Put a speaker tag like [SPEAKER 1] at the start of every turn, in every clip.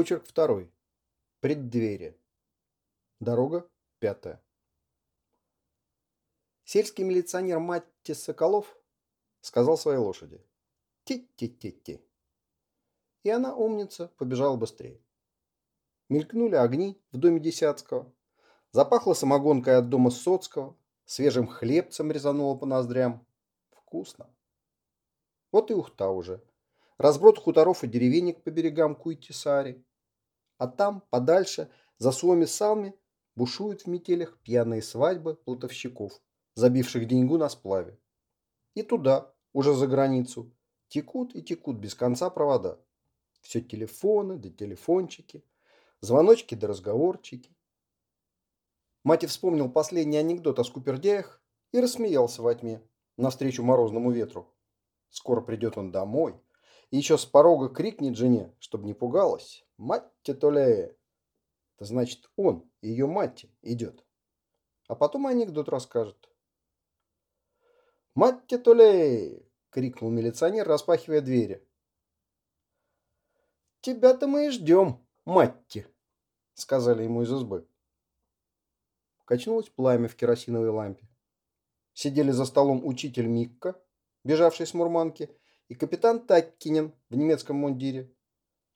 [SPEAKER 1] Очерк второй. Преддверие. Дорога пятая. Сельский милиционер Матти Соколов сказал своей лошади «Ти-ти-ти-ти». И она, умница, побежала быстрее. Мелькнули огни в доме Десятского. Запахло самогонкой от дома Соцкого. Свежим хлебцем резануло по ноздрям. Вкусно. Вот и ухта уже. Разброд хуторов и деревенек по берегам Куйти-Сари. А там, подальше, за суами-салми, бушуют в метелях пьяные свадьбы плотовщиков, забивших деньгу на сплаве. И туда, уже за границу, текут и текут без конца провода. Все телефоны да телефончики, звоночки да разговорчики. Мати вспомнил последний анекдот о скупердяях и рассмеялся во тьме, навстречу морозному ветру. Скоро придет он домой и еще с порога крикнет жене, чтобы не пугалась. «Мать-те Это значит, он, ее мать, идет. А потом анекдот расскажет. «Мать-те крикнул милиционер, распахивая двери. «Тебя-то мы и ждем, матти!» — сказали ему из избы. Качнулось пламя в керосиновой лампе. Сидели за столом учитель Микка, бежавший с Мурманки, и капитан Таккинен в немецком мундире,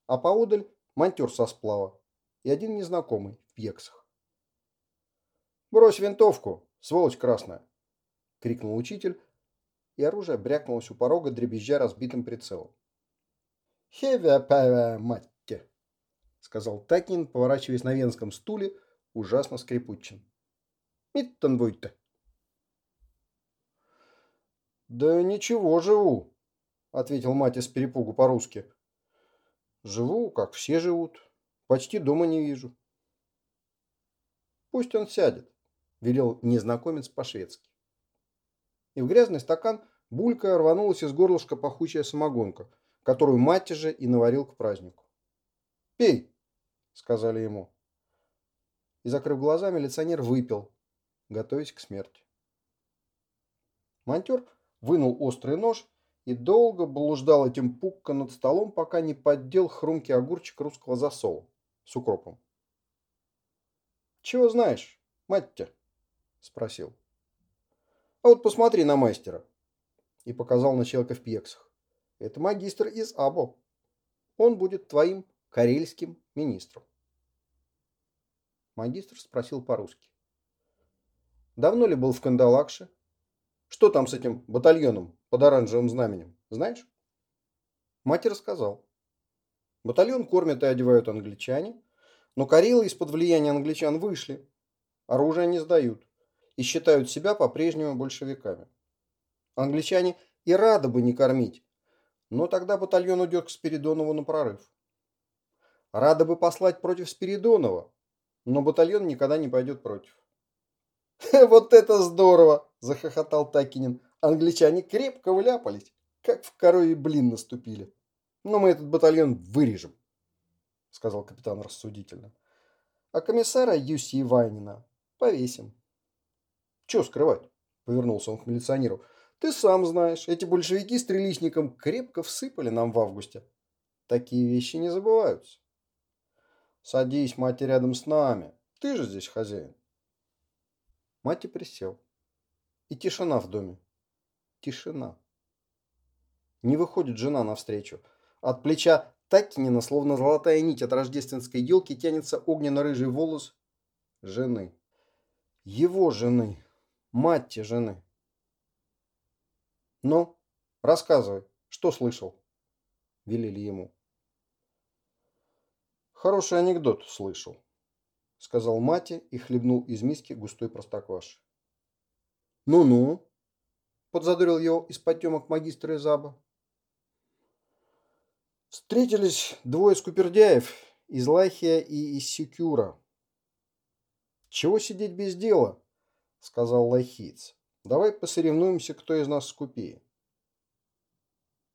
[SPEAKER 1] а поодаль монтер со сплава и один незнакомый в пьексах. «Брось винтовку, сволочь красная!» — крикнул учитель, и оружие брякнулось у порога, дребезжа разбитым прицелом. «Хевя павя матте!» — сказал Такин, поворачиваясь на венском стуле, ужасно скрипучим. «Миттон будет-то!» «Да ничего, живу», — ответил мать из перепугу по-русски. «Живу, как все живут. Почти дома не вижу». «Пусть он сядет», — велел незнакомец по-шведски. И в грязный стакан булькая рванулась из горлышка пахучая самогонка, которую мать же и наварил к празднику. «Пей», — сказали ему. И, закрыв глаза, милиционер выпил, готовясь к смерти. Монтер вынул острый нож и долго блуждал этим пукка над столом, пока не поддел хрумкий огурчик русского засола с укропом. «Чего знаешь, мать-то?» – спросил. «А вот посмотри на мастера!» И показал на человека в пьексах. «Это магистр из Або. Он будет твоим карельским министром». Магистр спросил по-русски. «Давно ли был в Кандалакше?» Что там с этим батальоном под оранжевым знаменем, знаешь? Мать рассказал. Батальон кормят и одевают англичане, но Карелы из-под влияния англичан вышли, оружие не сдают и считают себя по-прежнему большевиками. Англичане и рады бы не кормить, но тогда батальон уйдет к Спиридонову на прорыв. Рады бы послать против Спиридонова, но батальон никогда не пойдет против. «Вот это здорово!» – захохотал Такинин. «Англичане крепко вляпались, как в корове блин наступили. Но мы этот батальон вырежем», – сказал капитан рассудительно. «А комиссара Юси Вайнина повесим». «Чего скрывать?» – повернулся он к милиционеру. «Ты сам знаешь, эти большевики с крепко всыпали нам в августе. Такие вещи не забываются». «Садись, мать, рядом с нами. Ты же здесь хозяин». Мати присел. И тишина в доме. Тишина. Не выходит жена навстречу. От плеча Такинина, словно золотая нить от рождественской елки, тянется огненно-рыжий волос жены. Его жены. Мать жены. Ну, рассказывай, что слышал? Велели ему. Хороший анекдот слышал сказал Мати и хлебнул из миски густой простокваши. «Ну-ну», – подзадорил его из потемок магистра Изаба. Встретились двое скупердяев из Лахия и из Сюкюра. «Чего сидеть без дела?» – сказал лахиец. «Давай посоревнуемся, кто из нас скупее».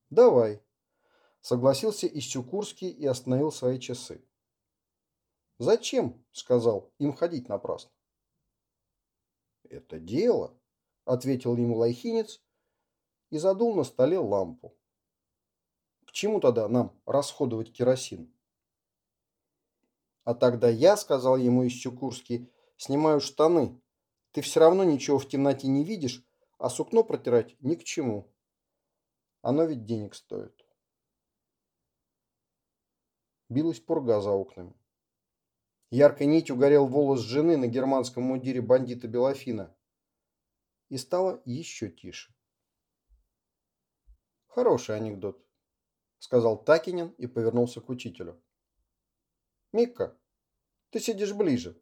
[SPEAKER 1] «Давай», – согласился Иссюкурский и остановил свои часы. Зачем, сказал, им ходить напрасно? Это дело, ответил ему лайхинец и задул на столе лампу. К чему тогда нам расходовать керосин? А тогда я, сказал ему из Чукурский, снимаю штаны. Ты все равно ничего в темноте не видишь, а сукно протирать ни к чему. Оно ведь денег стоит. Билась пурга за окнами. Яркой нитью горел волос жены на германском мундире бандита Белофина. И стало еще тише. Хороший анекдот, сказал Такинин и повернулся к учителю. Микка, ты сидишь ближе.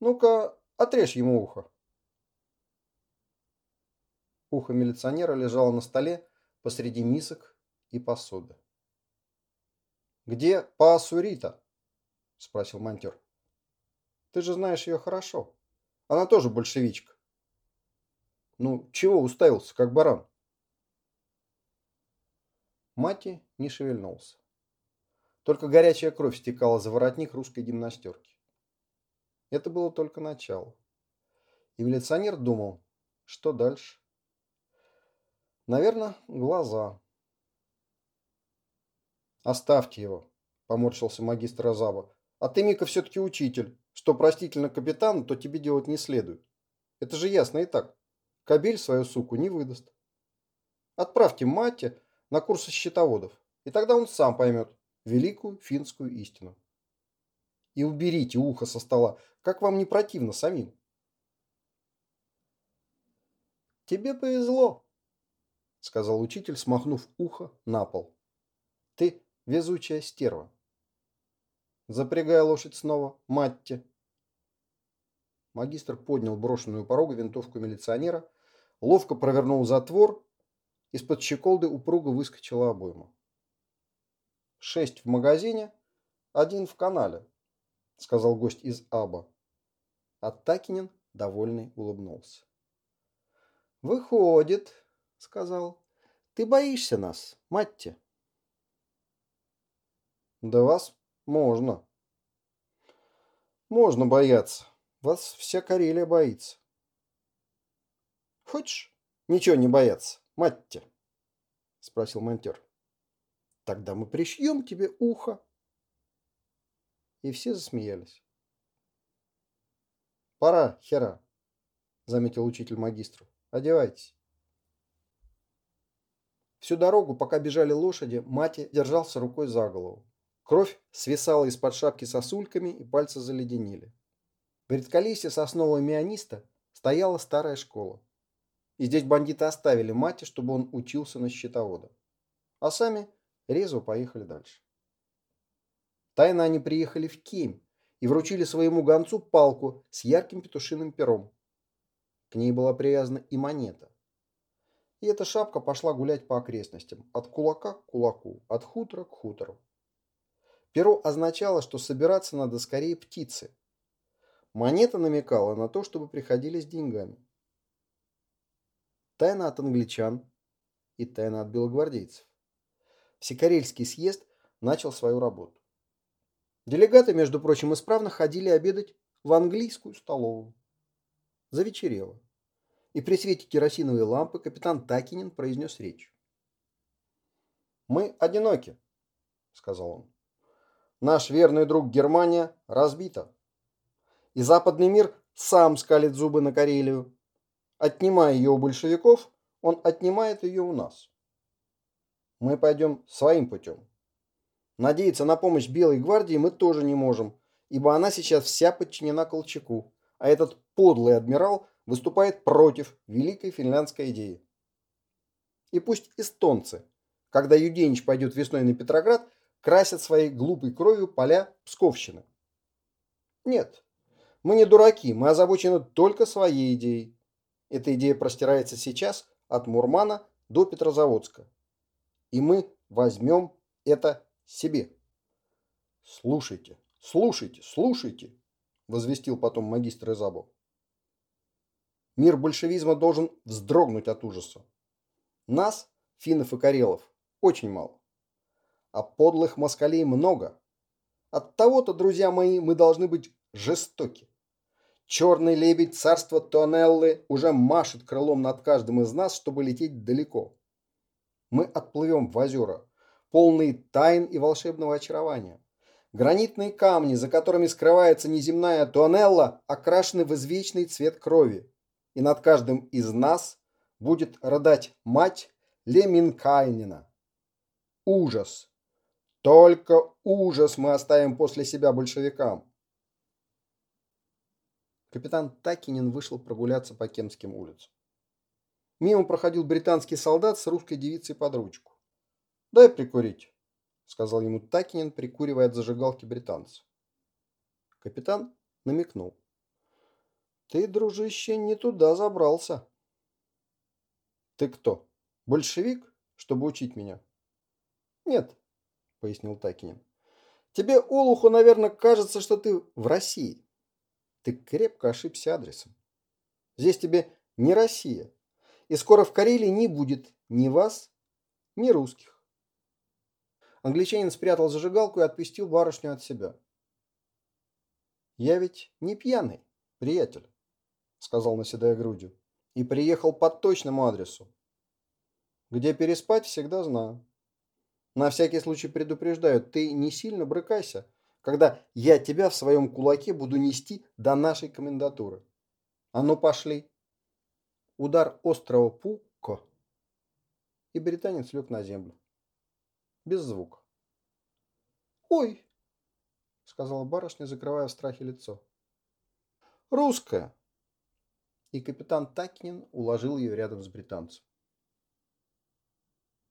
[SPEAKER 1] Ну-ка, отрежь ему ухо. Ухо милиционера лежало на столе посреди мисок и посуды. «Где Паасурита?» – спросил монтер. «Ты же знаешь ее хорошо. Она тоже большевичка». «Ну, чего уставился, как баран?» Мати не шевельнулся. Только горячая кровь стекала за воротник русской гимнастерки. Это было только начало. И милиционер думал, что дальше. Наверное, глаза. Оставьте его, поморщился магистр Азаба. А ты, Мика, все-таки учитель. Что простительно капитану, то тебе делать не следует. Это же ясно и так. Кабель свою суку не выдаст. Отправьте Матте на курсы счетоводов, и тогда он сам поймет, великую финскую истину. И уберите ухо со стола, как вам не противно самим. Тебе повезло, сказал учитель, смахнув ухо на пол. Ты везучая стерва. Запрягай лошадь снова, матте. Магистр поднял брошенную порогу винтовку милиционера, ловко провернул затвор, из-под щеколды упруго выскочила обойма. Шесть в магазине, один в канале, сказал гость из Аба. А Такинин, довольный, улыбнулся. Выходит, сказал, ты боишься нас, Матти? Да вас можно. Можно бояться. Вас вся Карелия боится. Хочешь ничего не бояться, Матти? Спросил монтер. Тогда мы пришьем тебе ухо. И все засмеялись. Пора, хера, заметил учитель магистру. Одевайтесь. Всю дорогу, пока бежали лошади, Мати держался рукой за голову. Кровь свисала из-под шапки сосульками, и пальцы заледенели. Перед колесе соснового мианиста стояла старая школа. И здесь бандиты оставили Мати, чтобы он учился на счетовода. А сами резво поехали дальше. Тайно они приехали в Кемь и вручили своему гонцу палку с ярким петушиным пером. К ней была привязана и монета. И эта шапка пошла гулять по окрестностям, от кулака к кулаку, от хутора к хутору. Перо означало, что собираться надо скорее птицы. Монета намекала на то, чтобы приходили с деньгами. Тайна от англичан и тайна от белогвардейцев. Всекарельский съезд начал свою работу. Делегаты, между прочим, исправно ходили обедать в английскую столовую. Завечерело. И при свете керосиновой лампы капитан Такинин произнес речь. «Мы одиноки», — сказал он. «Наш верный друг Германия разбита. И западный мир сам скалит зубы на Карелию. Отнимая ее у большевиков, он отнимает ее у нас мы пойдем своим путем. Надеяться на помощь Белой гвардии мы тоже не можем, ибо она сейчас вся подчинена Колчаку, а этот подлый адмирал выступает против великой финляндской идеи. И пусть эстонцы, когда Юденич пойдет весной на Петроград, красят своей глупой кровью поля Псковщины. Нет, мы не дураки, мы озабочены только своей идеей. Эта идея простирается сейчас от Мурмана до Петрозаводска и мы возьмем это себе. Слушайте, слушайте, слушайте, возвестил потом магистр Изабо. Мир большевизма должен вздрогнуть от ужаса. Нас, финнов и карелов, очень мало. А подлых москалей много. От того-то, друзья мои, мы должны быть жестоки. Черный лебедь царства Тонеллы уже машет крылом над каждым из нас, чтобы лететь далеко мы отплывем в озера, полные тайн и волшебного очарования. Гранитные камни, за которыми скрывается неземная Туанелла, окрашены в извечный цвет крови. И над каждым из нас будет рыдать мать Леминкайнина. Ужас! Только ужас мы оставим после себя большевикам. Капитан Такинин вышел прогуляться по Кемским улицам. Мимо проходил британский солдат с русской девицей под ручку. «Дай прикурить», — сказал ему Такинин, прикуривая от зажигалки британца. Капитан намекнул. «Ты, дружище, не туда забрался». «Ты кто, большевик, чтобы учить меня?» «Нет», — пояснил Такинин. «Тебе, Олуху, наверное, кажется, что ты в России. Ты крепко ошибся адресом. Здесь тебе не Россия, и скоро в Карелии не будет ни вас, ни русских. Англичанин спрятал зажигалку и отпустил барышню от себя. «Я ведь не пьяный, приятель», — сказал, наседая грудью, — «и приехал по точному адресу. Где переспать, всегда знаю. На всякий случай предупреждаю, ты не сильно брыкайся, когда я тебя в своем кулаке буду нести до нашей комендатуры. А ну пошли. Удар острого пука, и британец лег на землю. Без звука. «Ой!» — сказала барышня, закрывая в страхе лицо. «Русская!» И капитан Такинин уложил ее рядом с британцем.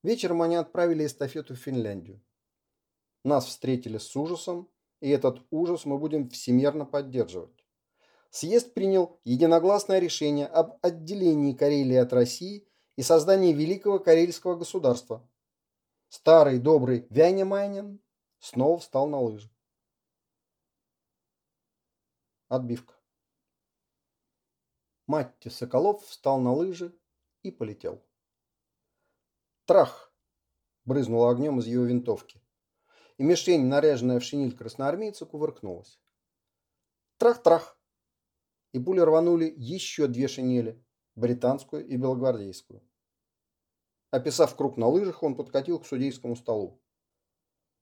[SPEAKER 1] Вечером они отправили эстафету в Финляндию. Нас встретили с ужасом, и этот ужас мы будем всемерно поддерживать. Съезд принял единогласное решение об отделении Карелии от России и создании Великого Карельского государства. Старый добрый Вянемайнин снова встал на лыжи. Отбивка. Матти Соколов встал на лыжи и полетел. Трах! Брызнуло огнем из его винтовки и мишень, наряженная в шинель красноармейца, кувыркнулась. Трах-трах! И пули рванули еще две шинели, британскую и белогвардейскую. Описав круг на лыжах, он подкатил к судейскому столу.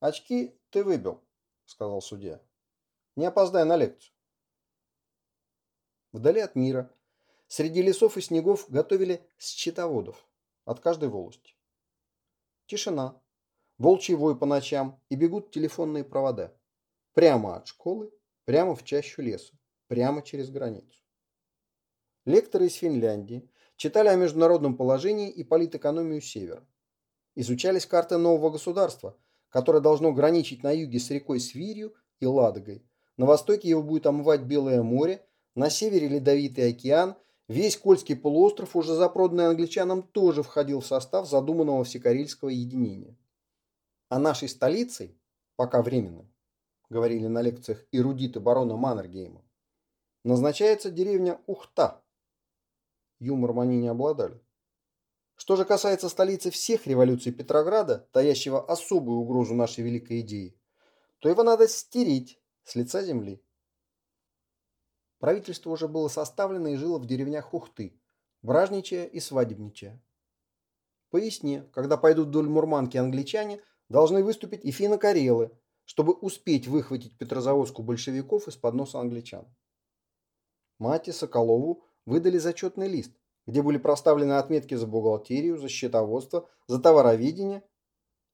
[SPEAKER 1] «Очки ты выбил», — сказал судья. «Не опоздай на лекцию». Вдали от мира, среди лесов и снегов готовили счетоводов от каждой волости. Тишина, волчий вой по ночам и бегут телефонные провода. Прямо от школы, прямо в чащу леса, прямо через границу. Лекторы из Финляндии читали о международном положении и политэкономию Севера. Изучались карты нового государства, которое должно граничить на юге с рекой Свирью и Ладогой. На востоке его будет омывать Белое море, на севере Ледовитый океан, весь Кольский полуостров, уже запроданный англичанам, тоже входил в состав задуманного всекарельского единения. А нашей столицей, пока временно, говорили на лекциях эрудиты барона Маннергейма, назначается деревня Ухта. Юмором они не обладали. Что же касается столицы всех революций Петрограда, таящего особую угрозу нашей великой идеи, то его надо стереть с лица земли. Правительство уже было составлено и жило в деревнях Ухты, бражничая и свадебничая. По весне, когда пойдут вдоль Мурманки англичане, должны выступить и финно-карелы, чтобы успеть выхватить Петрозаводску большевиков из-под носа англичан. Мате Соколову выдали зачетный лист, где были проставлены отметки за бухгалтерию, за счетоводство, за товароведение,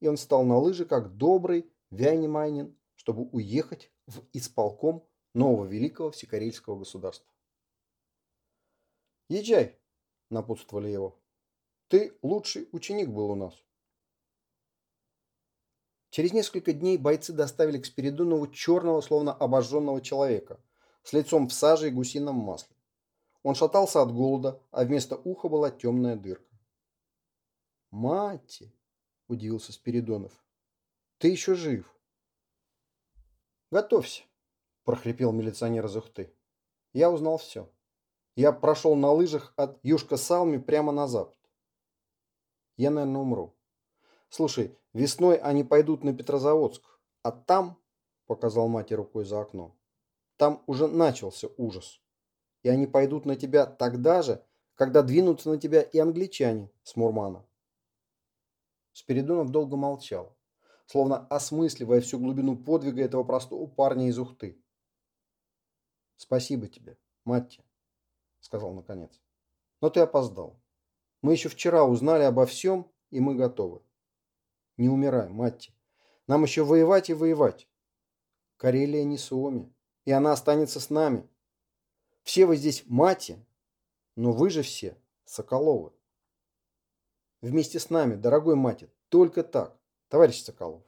[SPEAKER 1] и он встал на лыжи как добрый Вяйнемайнин, чтобы уехать в исполком нового великого всекарельского государства. «Езжай», – напутствовали его. «Ты лучший ученик был у нас». Через несколько дней бойцы доставили к Спиридонову черного, словно обожженного человека, с лицом в саже и гусином масле. Он шатался от голода, а вместо уха была темная дырка. «Мати!» – удивился Спиридонов. «Ты еще жив!» «Готовься!» – прохрипел милиционер из Ухты. «Я узнал все. Я прошел на лыжах от Юшка-Салми прямо на запад. Я, наверное, умру. Слушай, весной они пойдут на Петрозаводск, а там, показал мать рукой за окно, там уже начался ужас. И они пойдут на тебя тогда же, когда двинутся на тебя и англичане с Мурмана. Спиридонов долго молчал. словно осмысливая всю глубину подвига этого простого парня из Ухты. «Спасибо тебе, Матти», — сказал наконец. «Но ты опоздал. Мы еще вчера узнали обо всем, и мы готовы. Не умирай, Матти. Нам еще воевать и воевать. Карелия не Суоми, и она останется с нами. Все вы здесь Матти, но вы же все Соколовы. Вместе с нами, дорогой Матти, только так, товарищ Соколов.